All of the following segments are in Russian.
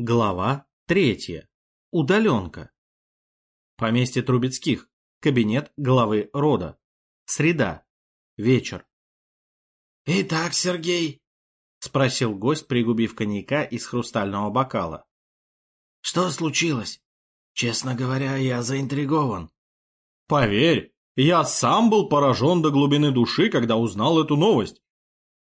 Глава третья. Удаленка. Поместье Трубецких. Кабинет главы рода. Среда. Вечер. «Итак, Сергей?» — спросил гость, пригубив коньяка из хрустального бокала. «Что случилось? Честно говоря, я заинтригован». «Поверь, я сам был поражен до глубины души, когда узнал эту новость.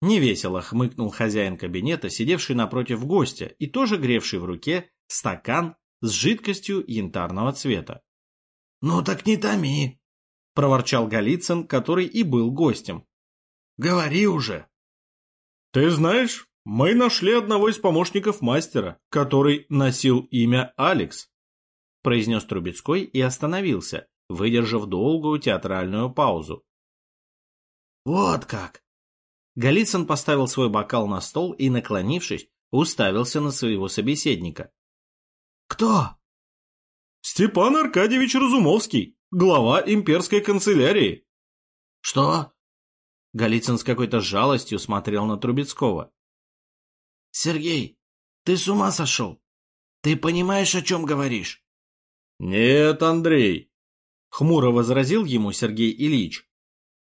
Невесело хмыкнул хозяин кабинета, сидевший напротив гостя и тоже гревший в руке стакан с жидкостью янтарного цвета. «Ну так не томи!» — проворчал Голицын, который и был гостем. «Говори уже!» «Ты знаешь, мы нашли одного из помощников мастера, который носил имя Алекс», — произнес Трубецкой и остановился, выдержав долгую театральную паузу. «Вот как!» Голицын поставил свой бокал на стол и, наклонившись, уставился на своего собеседника. «Кто?» «Степан Аркадьевич Разумовский, глава имперской канцелярии». «Что?» Голицын с какой-то жалостью смотрел на Трубецкого. «Сергей, ты с ума сошел? Ты понимаешь, о чем говоришь?» «Нет, Андрей», — хмуро возразил ему Сергей Ильич.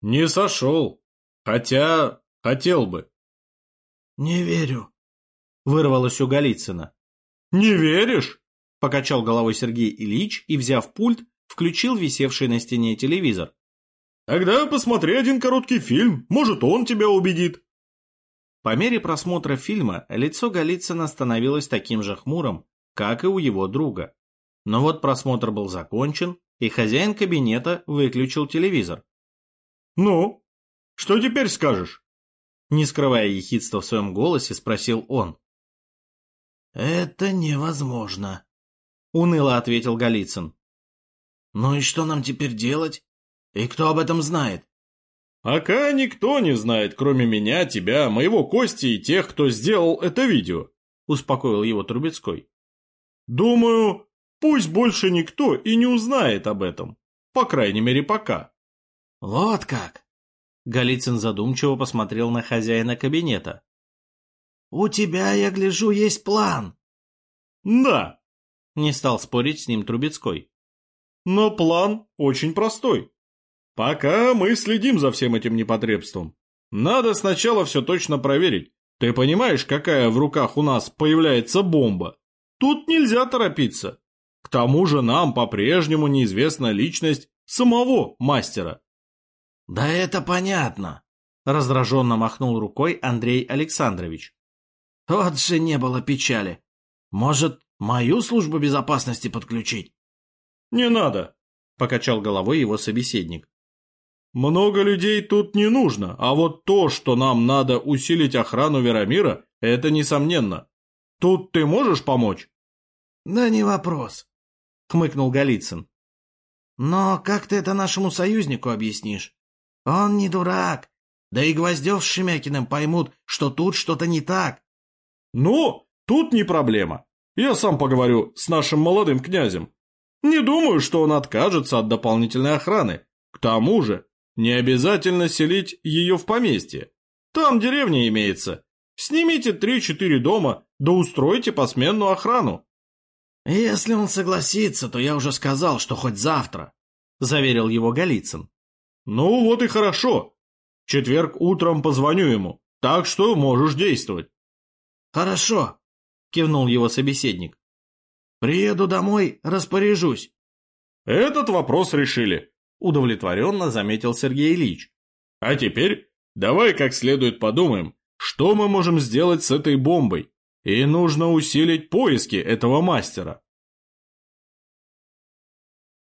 «Не сошел. Хотя Хотел бы. Не верю. Вырвалось у Голицына. Не веришь? Покачал головой Сергей Ильич и, взяв пульт, включил висевший на стене телевизор. Тогда посмотри один короткий фильм, может, он тебя убедит. По мере просмотра фильма лицо Голицына становилось таким же хмурым, как и у его друга. Но вот просмотр был закончен, и хозяин кабинета выключил телевизор. «Ну, что теперь скажешь?» Не скрывая ехидства в своем голосе, спросил он. «Это невозможно», — уныло ответил Голицын. «Ну и что нам теперь делать? И кто об этом знает?» «Пока никто не знает, кроме меня, тебя, моего Кости и тех, кто сделал это видео», — успокоил его Трубецкой. «Думаю, пусть больше никто и не узнает об этом. По крайней мере, пока». «Вот как!» Голицын задумчиво посмотрел на хозяина кабинета. «У тебя, я гляжу, есть план». «Да», — не стал спорить с ним Трубецкой. «Но план очень простой. Пока мы следим за всем этим непотребством. Надо сначала все точно проверить. Ты понимаешь, какая в руках у нас появляется бомба? Тут нельзя торопиться. К тому же нам по-прежнему неизвестна личность самого мастера. «Да это понятно», — раздраженно махнул рукой Андрей Александрович. «Вот же не было печали. Может, мою службу безопасности подключить?» «Не надо», — покачал головой его собеседник. «Много людей тут не нужно, а вот то, что нам надо усилить охрану Верамира, это несомненно. Тут ты можешь помочь?» «Да не вопрос», — хмыкнул Голицын. «Но как ты это нашему союзнику объяснишь? Он не дурак. Да и Гвоздев с Шемякиным поймут, что тут что-то не так. Ну, тут не проблема. Я сам поговорю с нашим молодым князем. Не думаю, что он откажется от дополнительной охраны. К тому же, не обязательно селить ее в поместье. Там деревня имеется. Снимите три-четыре дома, да устройте посменную охрану. Если он согласится, то я уже сказал, что хоть завтра, заверил его Голицын. «Ну вот и хорошо. В четверг утром позвоню ему, так что можешь действовать». «Хорошо», — кивнул его собеседник. «Приеду домой, распоряжусь». «Этот вопрос решили», — удовлетворенно заметил Сергей Ильич. «А теперь давай как следует подумаем, что мы можем сделать с этой бомбой, и нужно усилить поиски этого мастера».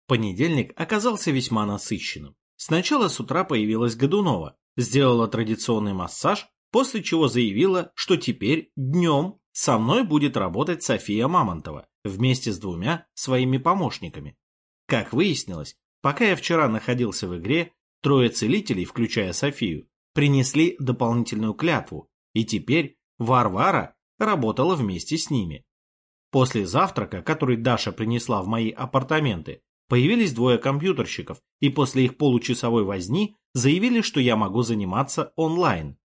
Понедельник оказался весьма насыщенным. Сначала с утра появилась Годунова, сделала традиционный массаж, после чего заявила, что теперь днем со мной будет работать София Мамонтова вместе с двумя своими помощниками. Как выяснилось, пока я вчера находился в игре, трое целителей, включая Софию, принесли дополнительную клятву, и теперь Варвара работала вместе с ними. После завтрака, который Даша принесла в мои апартаменты, Появились двое компьютерщиков, и после их получасовой возни заявили, что я могу заниматься онлайн.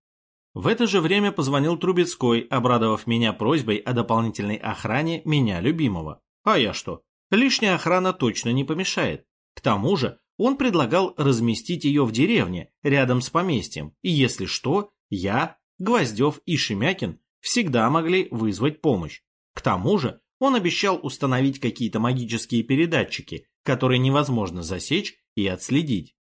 В это же время позвонил Трубецкой, обрадовав меня просьбой о дополнительной охране меня любимого. А я что? Лишняя охрана точно не помешает. К тому же он предлагал разместить ее в деревне, рядом с поместьем, и если что, я, Гвоздев и Шемякин всегда могли вызвать помощь. К тому же он обещал установить какие-то магические передатчики, которые невозможно засечь и отследить.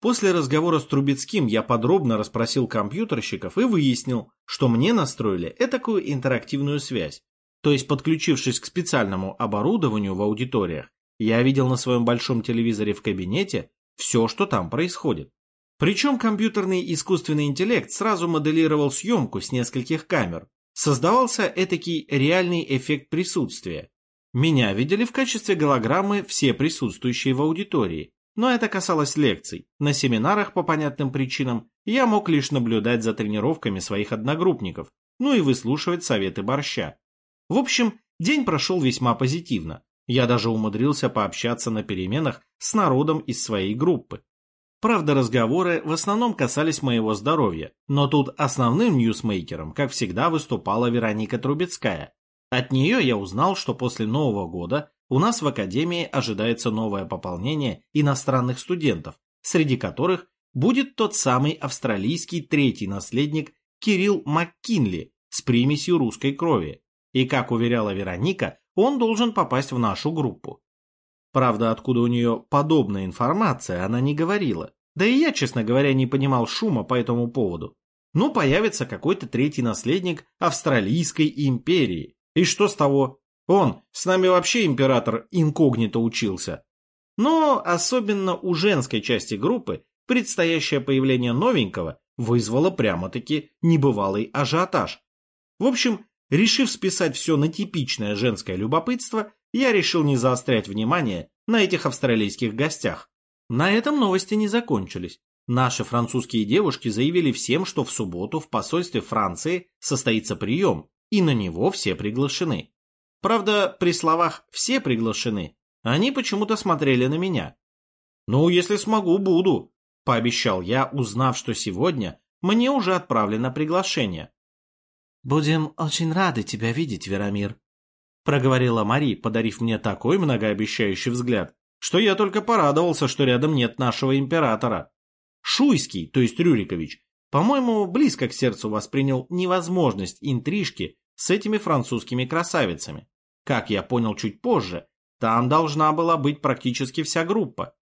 После разговора с Трубецким я подробно расспросил компьютерщиков и выяснил, что мне настроили этакую интерактивную связь. То есть, подключившись к специальному оборудованию в аудиториях, я видел на своем большом телевизоре в кабинете все, что там происходит. Причем компьютерный искусственный интеллект сразу моделировал съемку с нескольких камер. Создавался этакий реальный эффект присутствия. Меня видели в качестве голограммы все присутствующие в аудитории, но это касалось лекций. На семинарах по понятным причинам я мог лишь наблюдать за тренировками своих одногруппников, ну и выслушивать советы борща. В общем, день прошел весьма позитивно. Я даже умудрился пообщаться на переменах с народом из своей группы. Правда, разговоры в основном касались моего здоровья, но тут основным ньюсмейкером, как всегда, выступала Вероника Трубецкая. От нее я узнал, что после Нового года у нас в Академии ожидается новое пополнение иностранных студентов, среди которых будет тот самый австралийский третий наследник Кирилл МакКинли с примесью русской крови. И, как уверяла Вероника, он должен попасть в нашу группу. Правда, откуда у нее подобная информация, она не говорила. Да и я, честно говоря, не понимал шума по этому поводу. Ну, появится какой-то третий наследник Австралийской империи. И что с того? Он, с нами вообще император инкогнито учился. Но особенно у женской части группы предстоящее появление новенького вызвало прямо-таки небывалый ажиотаж. В общем, решив списать все на типичное женское любопытство, я решил не заострять внимание на этих австралийских гостях. На этом новости не закончились. Наши французские девушки заявили всем, что в субботу в посольстве Франции состоится прием, и на него все приглашены. Правда, при словах «все приглашены» они почему-то смотрели на меня. «Ну, если смогу, буду», — пообещал я, узнав, что сегодня мне уже отправлено приглашение. «Будем очень рады тебя видеть, Верамир», — проговорила Мари, подарив мне такой многообещающий взгляд, что я только порадовался, что рядом нет нашего императора. Шуйский, то есть Рюрикович, по-моему, близко к сердцу воспринял невозможность интрижки с этими французскими красавицами. Как я понял чуть позже, там должна была быть практически вся группа.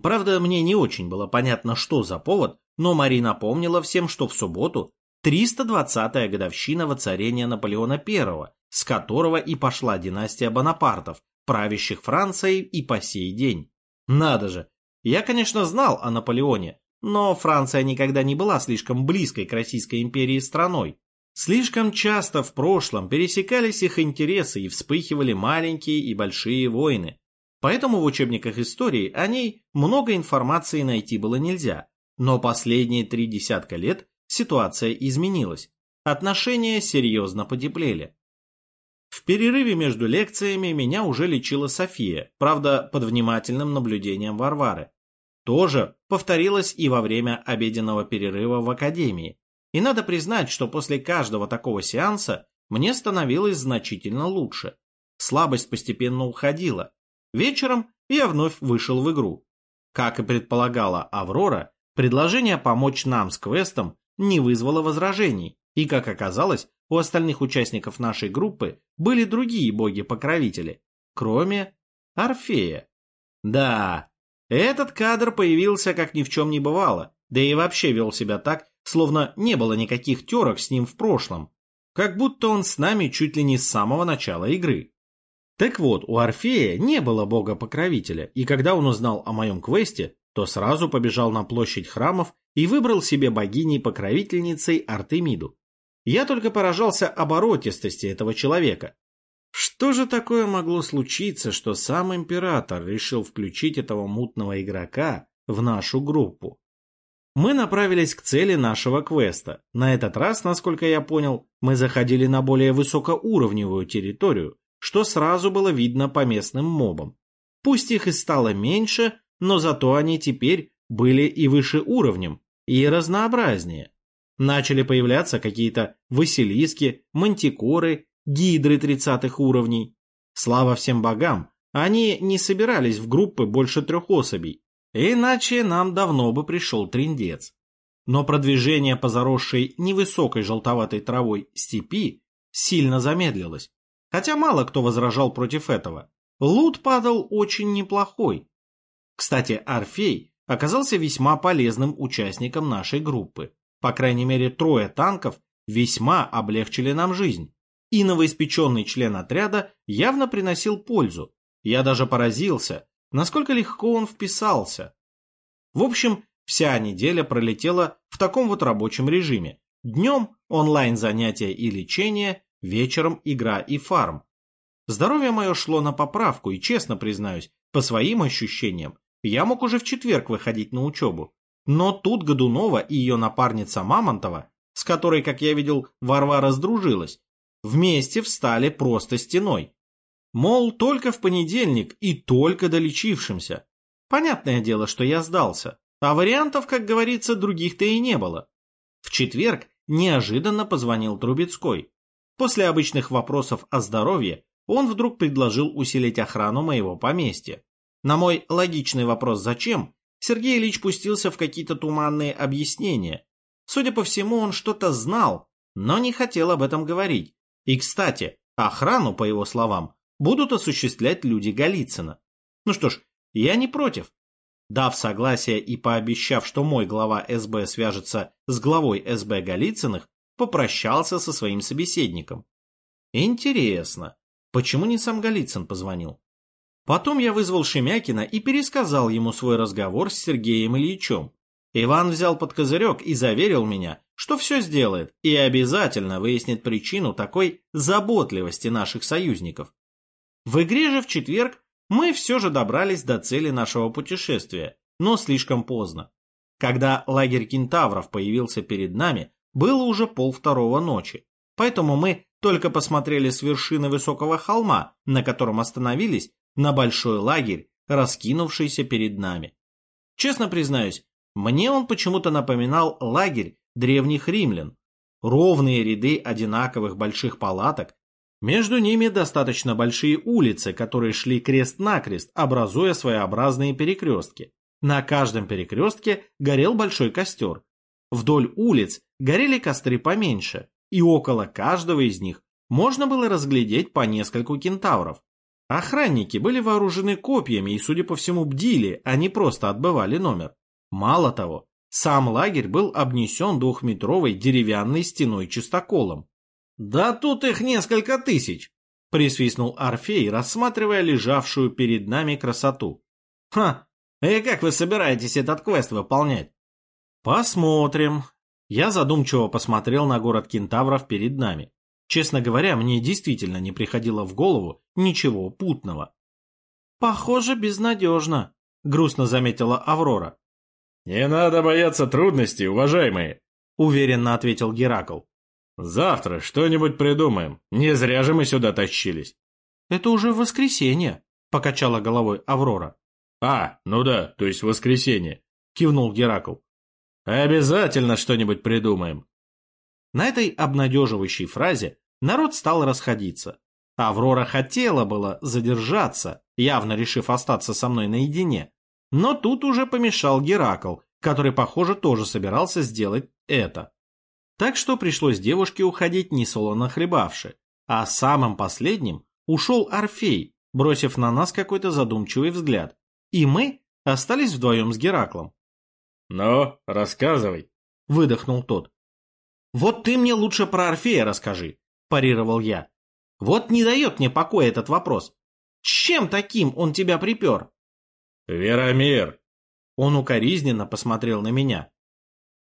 Правда, мне не очень было понятно, что за повод, но Мари напомнила всем, что в субботу 320-я годовщина воцарения Наполеона I, с которого и пошла династия Бонапартов, правящих Францией и по сей день. Надо же! Я, конечно, знал о Наполеоне, но Франция никогда не была слишком близкой к Российской империи страной. Слишком часто в прошлом пересекались их интересы и вспыхивали маленькие и большие войны. Поэтому в учебниках истории о ней много информации найти было нельзя. Но последние три десятка лет ситуация изменилась. Отношения серьезно потеплели. В перерыве между лекциями меня уже лечила София, правда, под внимательным наблюдением Варвары. Тоже повторилось и во время обеденного перерыва в академии. И надо признать, что после каждого такого сеанса мне становилось значительно лучше. Слабость постепенно уходила. Вечером я вновь вышел в игру. Как и предполагала Аврора, предложение помочь нам с квестом не вызвало возражений, и, как оказалось, у остальных участников нашей группы были другие боги-покровители, кроме Орфея. Да, этот кадр появился как ни в чем не бывало, да и вообще вел себя так, словно не было никаких терок с ним в прошлом, как будто он с нами чуть ли не с самого начала игры. Так вот, у Орфея не было бога-покровителя, и когда он узнал о моем квесте, то сразу побежал на площадь храмов и выбрал себе богиней-покровительницей Артемиду. Я только поражался оборотистости этого человека. Что же такое могло случиться, что сам император решил включить этого мутного игрока в нашу группу? Мы направились к цели нашего квеста. На этот раз, насколько я понял, мы заходили на более высокоуровневую территорию, что сразу было видно по местным мобам. Пусть их и стало меньше, но зато они теперь были и выше уровнем, и разнообразнее. Начали появляться какие-то василиски, мантикоры, гидры тридцатых уровней. Слава всем богам, они не собирались в группы больше трех особей, иначе нам давно бы пришел трендец. Но продвижение по заросшей невысокой желтоватой травой степи сильно замедлилось, хотя мало кто возражал против этого. Лут падал очень неплохой. Кстати, Орфей оказался весьма полезным участником нашей группы. По крайней мере, трое танков весьма облегчили нам жизнь. И новоиспеченный член отряда явно приносил пользу. Я даже поразился, насколько легко он вписался. В общем, вся неделя пролетела в таком вот рабочем режиме. Днем онлайн-занятия и лечение, вечером игра и фарм. Здоровье мое шло на поправку, и, честно признаюсь, по своим ощущениям, я мог уже в четверг выходить на учебу. Но тут Годунова и ее напарница Мамонтова, с которой, как я видел, Варвара сдружилась, вместе встали просто стеной. Мол, только в понедельник и только долечившимся. Понятное дело, что я сдался, а вариантов, как говорится, других-то и не было. В четверг неожиданно позвонил Трубецкой. После обычных вопросов о здоровье он вдруг предложил усилить охрану моего поместья. На мой логичный вопрос «зачем?» Сергей Ильич пустился в какие-то туманные объяснения. Судя по всему, он что-то знал, но не хотел об этом говорить. И, кстати, охрану, по его словам, будут осуществлять люди Голицына. Ну что ж, я не против. Дав согласие и пообещав, что мой глава СБ свяжется с главой СБ Голицыных, попрощался со своим собеседником. Интересно, почему не сам Голицын позвонил? Потом я вызвал Шемякина и пересказал ему свой разговор с Сергеем Ильичем. Иван взял под козырек и заверил меня, что все сделает и обязательно выяснит причину такой заботливости наших союзников. В игре же в четверг мы все же добрались до цели нашего путешествия, но слишком поздно. Когда лагерь кентавров появился перед нами, было уже полвторого ночи, поэтому мы только посмотрели с вершины высокого холма, на котором остановились, на большой лагерь, раскинувшийся перед нами. Честно признаюсь, мне он почему-то напоминал лагерь древних римлян. Ровные ряды одинаковых больших палаток, между ними достаточно большие улицы, которые шли крест-накрест, образуя своеобразные перекрестки. На каждом перекрестке горел большой костер. Вдоль улиц горели костры поменьше, и около каждого из них можно было разглядеть по нескольку кентавров. Охранники были вооружены копьями и, судя по всему, бдили, а не просто отбывали номер. Мало того, сам лагерь был обнесен двухметровой деревянной стеной чистоколом. «Да тут их несколько тысяч!» — присвистнул Орфей, рассматривая лежавшую перед нами красоту. «Ха! И как вы собираетесь этот квест выполнять?» «Посмотрим». Я задумчиво посмотрел на город кентавров перед нами. Честно говоря, мне действительно не приходило в голову ничего путного. «Похоже, безнадежно», — грустно заметила Аврора. «Не надо бояться трудностей, уважаемые», — уверенно ответил Геракл. «Завтра что-нибудь придумаем. Не зря же мы сюда тащились». «Это уже воскресенье», — покачала головой Аврора. «А, ну да, то есть воскресенье», — кивнул Геракл. «Обязательно что-нибудь придумаем». На этой обнадеживающей фразе народ стал расходиться. Аврора хотела было задержаться, явно решив остаться со мной наедине. Но тут уже помешал Геракл, который, похоже, тоже собирался сделать это. Так что пришлось девушке уходить несолоно хлебавши. А самым последним ушел Орфей, бросив на нас какой-то задумчивый взгляд. И мы остались вдвоем с Гераклом. «Ну, рассказывай», — выдохнул тот. «Вот ты мне лучше про Орфея расскажи», — парировал я. «Вот не дает мне покоя этот вопрос. Чем таким он тебя припер?» «Веромир!» Он укоризненно посмотрел на меня.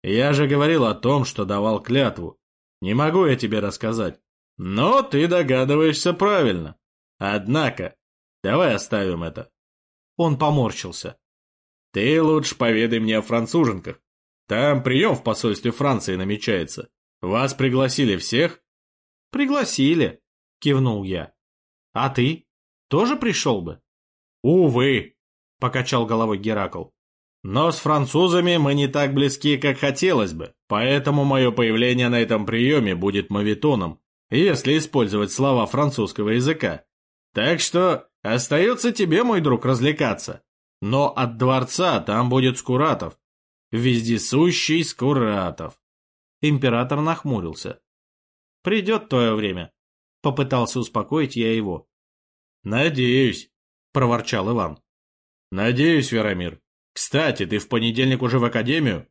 Я же говорил о том, что давал клятву. Не могу я тебе рассказать. Но ты догадываешься правильно. Однако, давай оставим это. Он поморщился. Ты лучше поведай мне о француженках. Там прием в посольстве Франции намечается. Вас пригласили всех? Пригласили, кивнул я. А ты? Тоже пришел бы? Увы, покачал головой Геракл. Но с французами мы не так близки, как хотелось бы, поэтому мое появление на этом приеме будет мавитоном, если использовать слова французского языка. Так что остается тебе, мой друг, развлекаться. Но от дворца там будет Скуратов. Вездесущий Скуратов. Император нахмурился. «Придет твое время», — попытался успокоить я его. «Надеюсь», — проворчал Иван. «Надеюсь, Верамир. Кстати, ты в понедельник уже в академию?»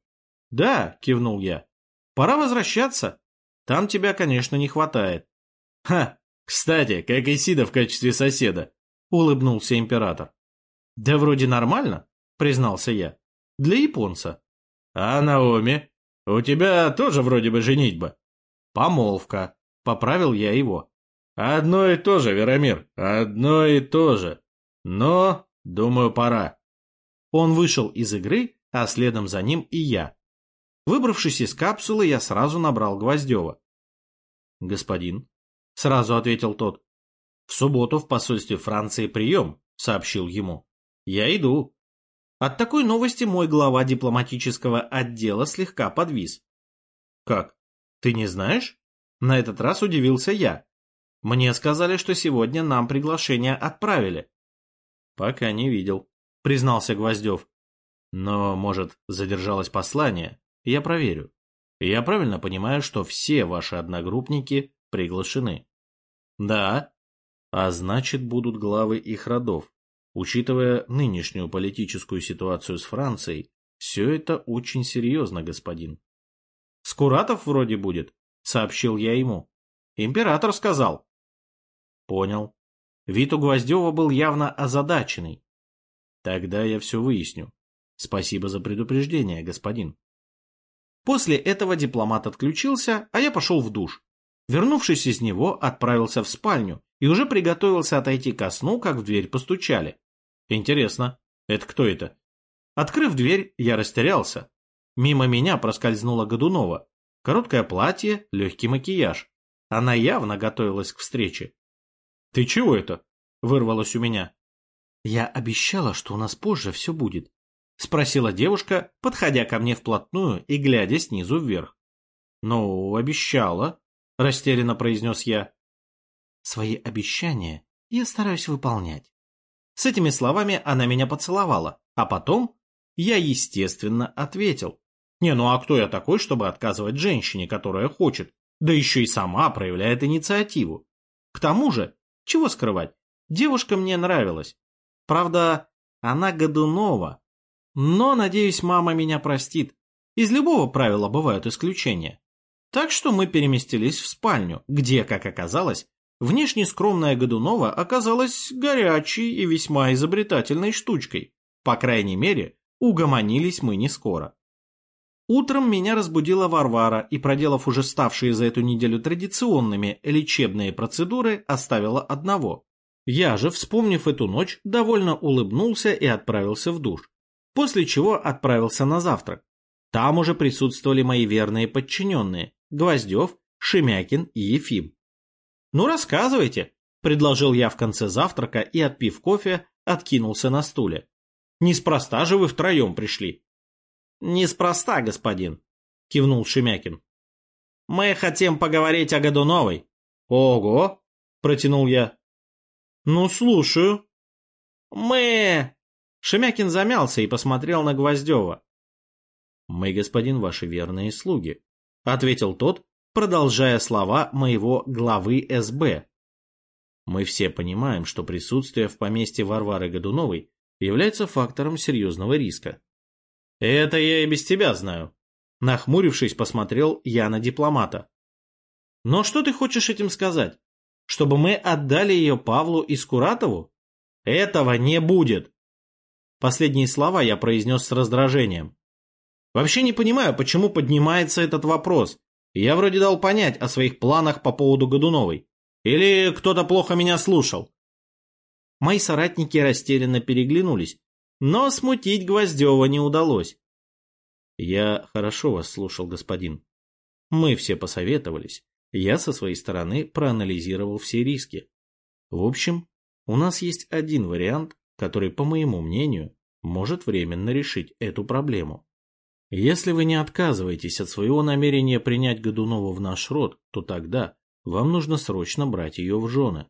«Да», — кивнул я. «Пора возвращаться. Там тебя, конечно, не хватает». «Ха! Кстати, как и Сида в качестве соседа», — улыбнулся император. «Да вроде нормально», — признался я. «Для японца». «А Наоми? У тебя тоже вроде бы женитьба». «Помолвка», — поправил я его. «Одно и то же, Веромир, одно и то же. Но, думаю, пора». Он вышел из игры, а следом за ним и я. Выбравшись из капсулы, я сразу набрал Гвоздева. «Господин», — сразу ответил тот, — «в субботу в посольстве Франции прием», — сообщил ему. «Я иду». От такой новости мой глава дипломатического отдела слегка подвис. «Как? Ты не знаешь?» На этот раз удивился я. Мне сказали, что сегодня нам приглашение отправили. Пока не видел, признался Гвоздев. Но, может, задержалось послание? Я проверю. Я правильно понимаю, что все ваши одногруппники приглашены? Да. А значит, будут главы их родов. Учитывая нынешнюю политическую ситуацию с Францией, все это очень серьезно, господин. Скуратов вроде будет, сообщил я ему. Император сказал. Понял. Вид у Гвоздева был явно озадаченный. Тогда я все выясню. Спасибо за предупреждение, господин. После этого дипломат отключился, а я пошел в душ. Вернувшись из него, отправился в спальню и уже приготовился отойти ко сну, как в дверь постучали. Интересно, это кто это? Открыв дверь, я растерялся. Мимо меня проскользнула Годунова. Короткое платье, легкий макияж. Она явно готовилась к встрече. «Ты чего это?» — вырвалось у меня. «Я обещала, что у нас позже все будет», — спросила девушка, подходя ко мне вплотную и глядя снизу вверх. «Ну, обещала», — растерянно произнес я. «Свои обещания я стараюсь выполнять». С этими словами она меня поцеловала, а потом я, естественно, ответил. «Не, ну а кто я такой, чтобы отказывать женщине, которая хочет, да еще и сама проявляет инициативу? К тому же, чего скрывать, девушка мне нравилась. Правда, она Годунова. Но, надеюсь, мама меня простит. Из любого правила бывают исключения. Так что мы переместились в спальню, где, как оказалось, внешне скромная Годунова оказалась горячей и весьма изобретательной штучкой. По крайней мере, угомонились мы не скоро. Утром меня разбудила Варвара и, проделав уже ставшие за эту неделю традиционными лечебные процедуры, оставила одного. Я же, вспомнив эту ночь, довольно улыбнулся и отправился в душ. После чего отправился на завтрак. Там уже присутствовали мои верные подчиненные – Гвоздев, Шемякин и Ефим. «Ну, рассказывайте», – предложил я в конце завтрака и, отпив кофе, откинулся на стуле. «Неспроста же вы втроем пришли». «Неспроста, господин», – кивнул Шемякин. «Мы хотим поговорить о Годуновой». «Ого!» – протянул я. «Ну, слушаю». «Мы...» Шемякин замялся и посмотрел на Гвоздева. «Мы, господин, ваши верные слуги», — ответил тот, продолжая слова моего главы СБ. «Мы все понимаем, что присутствие в поместье Варвары Годуновой является фактором серьезного риска». «Это я и без тебя знаю», — нахмурившись, посмотрел я на дипломата. «Но что ты хочешь этим сказать? Чтобы мы отдали ее Павлу Искуратову? Этого не будет. Последние слова я произнес с раздражением. Вообще не понимаю, почему поднимается этот вопрос. Я вроде дал понять о своих планах по поводу Годуновой. Или кто-то плохо меня слушал? Мои соратники растерянно переглянулись, но смутить Гвоздева не удалось. Я хорошо вас слушал, господин. Мы все посоветовались, я со своей стороны проанализировал все риски. В общем, у нас есть один вариант, который, по моему мнению, может временно решить эту проблему. Если вы не отказываетесь от своего намерения принять Годунова в наш род, то тогда вам нужно срочно брать ее в жены.